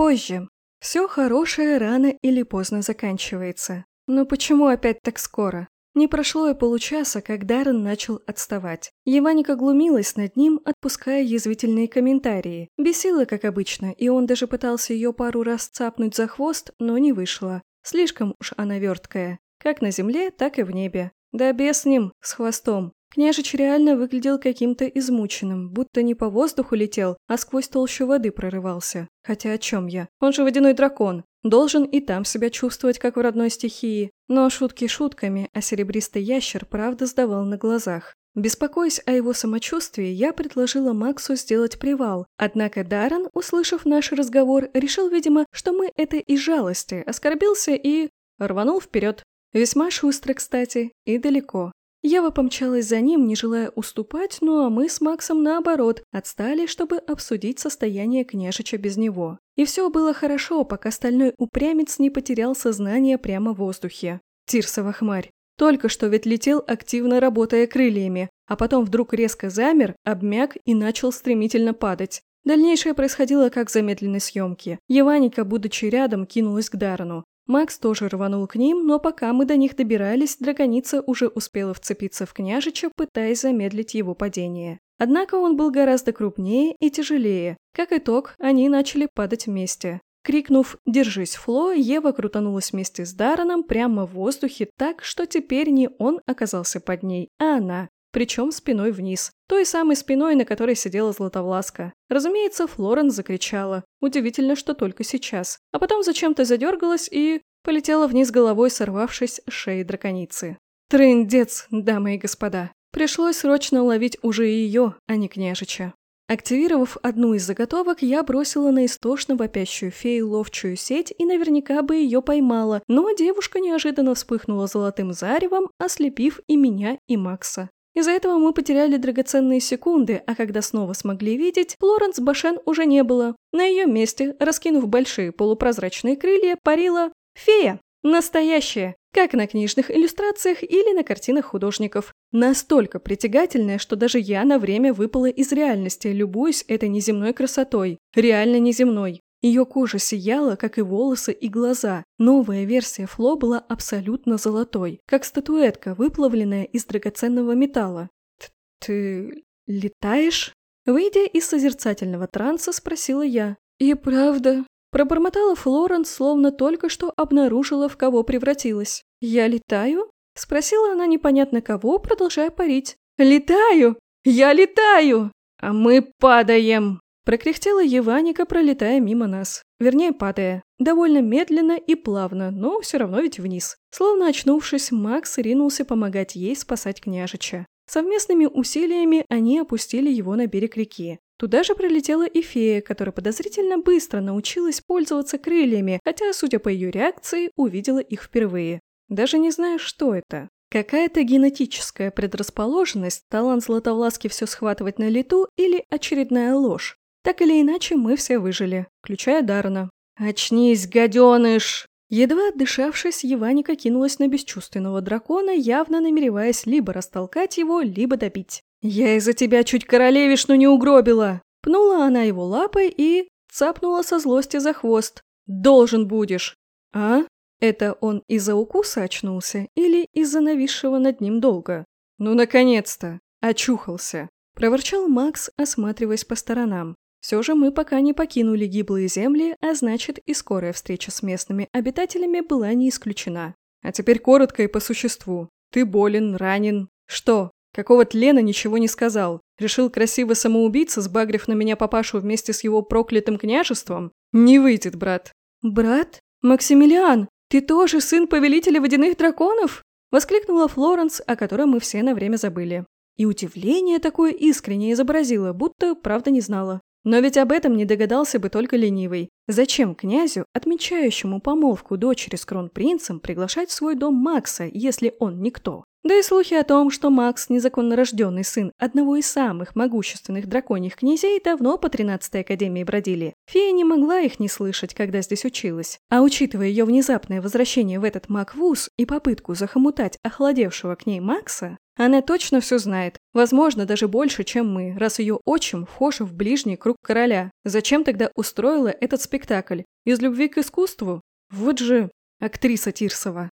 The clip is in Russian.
Позже. Все хорошее рано или поздно заканчивается. Но почему опять так скоро? Не прошло и получаса, как Даррен начал отставать. Еваника глумилась над ним, отпуская язвительные комментарии. Бесила, как обычно, и он даже пытался ее пару раз цапнуть за хвост, но не вышло. Слишком уж она верткая. Как на земле, так и в небе. Да без ним, с хвостом. Княжич реально выглядел каким-то измученным, будто не по воздуху летел, а сквозь толщу воды прорывался. Хотя о чем я? Он же водяной дракон. Должен и там себя чувствовать, как в родной стихии. Но шутки шутками, а серебристый ящер правда сдавал на глазах. Беспокоясь о его самочувствии, я предложила Максу сделать привал. Однако Даррен, услышав наш разговор, решил, видимо, что мы это из жалости, оскорбился и... рванул вперед. Весьма шустро, кстати, и далеко. Ева помчалась за ним, не желая уступать, ну а мы с Максом, наоборот, отстали, чтобы обсудить состояние княжича без него. И все было хорошо, пока стальной упрямец не потерял сознание прямо в воздухе. Тирсова хмарь. Только что ведь летел, активно работая крыльями, а потом вдруг резко замер, обмяк и начал стремительно падать. Дальнейшее происходило как в замедленной съемке. Еваника, будучи рядом, кинулась к Дарану. Макс тоже рванул к ним, но пока мы до них добирались, драконица уже успела вцепиться в княжича, пытаясь замедлить его падение. Однако он был гораздо крупнее и тяжелее. Как итог, они начали падать вместе. Крикнув «Держись, Фло!», Ева крутанулась вместе с Дараном прямо в воздухе так, что теперь не он оказался под ней, а она причем спиной вниз, той самой спиной, на которой сидела Златовласка. Разумеется, Флорен закричала. Удивительно, что только сейчас. А потом зачем-то задергалась и... полетела вниз головой, сорвавшись с шеи драконицы. Трындец, дамы и господа. Пришлось срочно ловить уже ее, а не княжича. Активировав одну из заготовок, я бросила на истошно вопящую фею ловчую сеть и наверняка бы ее поймала, но девушка неожиданно вспыхнула золотым заревом, ослепив и меня, и Макса. Из-за этого мы потеряли драгоценные секунды, а когда снова смогли видеть, Флоренс Башен уже не было. На ее месте, раскинув большие полупрозрачные крылья, парила фея. Настоящая, как на книжных иллюстрациях или на картинах художников. Настолько притягательная, что даже я на время выпала из реальности, любуясь этой неземной красотой. Реально неземной. Ее кожа сияла, как и волосы и глаза. Новая версия Фло была абсолютно золотой, как статуэтка, выплавленная из драгоценного металла. «Ты летаешь?» Выйдя из созерцательного транса, спросила я. «И правда?» Пробормотала Флоренс, словно только что обнаружила, в кого превратилась. «Я летаю?» Спросила она непонятно кого, продолжая парить. «Летаю! Я летаю! А мы падаем!» Прокряхтела Еваника, пролетая мимо нас. Вернее, падая. Довольно медленно и плавно, но все равно ведь вниз. Словно очнувшись, Макс ринулся помогать ей спасать княжича. Совместными усилиями они опустили его на берег реки. Туда же прилетела и фея, которая подозрительно быстро научилась пользоваться крыльями, хотя, судя по ее реакции, увидела их впервые. Даже не знаю, что это. Какая-то генетическая предрасположенность, талант Златовласки все схватывать на лету или очередная ложь. Так или иначе, мы все выжили, включая Дарна. «Очнись, гаденыш!» Едва отдышавшись, Еваника кинулась на бесчувственного дракона, явно намереваясь либо растолкать его, либо добить. «Я из-за тебя чуть королевишну не угробила!» Пнула она его лапой и... цапнула со злости за хвост. «Должен будешь!» «А? Это он из-за укуса очнулся или из-за нависшего над ним долга?» «Ну, наконец-то! Очухался!» Проворчал Макс, осматриваясь по сторонам. Все же мы пока не покинули гиблые земли, а значит и скорая встреча с местными обитателями была не исключена. А теперь коротко и по существу. Ты болен, ранен. Что? Какого тлена ничего не сказал? Решил красиво самоубиться, сбагрив на меня папашу вместе с его проклятым княжеством? Не выйдет, брат. Брат? Максимилиан, ты тоже сын повелителя водяных драконов? Воскликнула Флоренс, о которой мы все на время забыли. И удивление такое искренне изобразила, будто правда не знала. Но ведь об этом не догадался бы только ленивый. Зачем князю, отмечающему помолвку дочери с кронпринцем, приглашать в свой дом Макса, если он никто? Да и слухи о том, что Макс – незаконно рожденный сын одного из самых могущественных драконьих князей, давно по 13-й Академии бродили. Фея не могла их не слышать, когда здесь училась. А учитывая ее внезапное возвращение в этот маг-вуз и попытку захомутать охладевшего к ней Макса, она точно все знает. Возможно, даже больше, чем мы, раз ее отчим вхож в ближний круг короля. Зачем тогда устроила этот спектакль? Из любви к искусству? Вот же актриса Тирсова.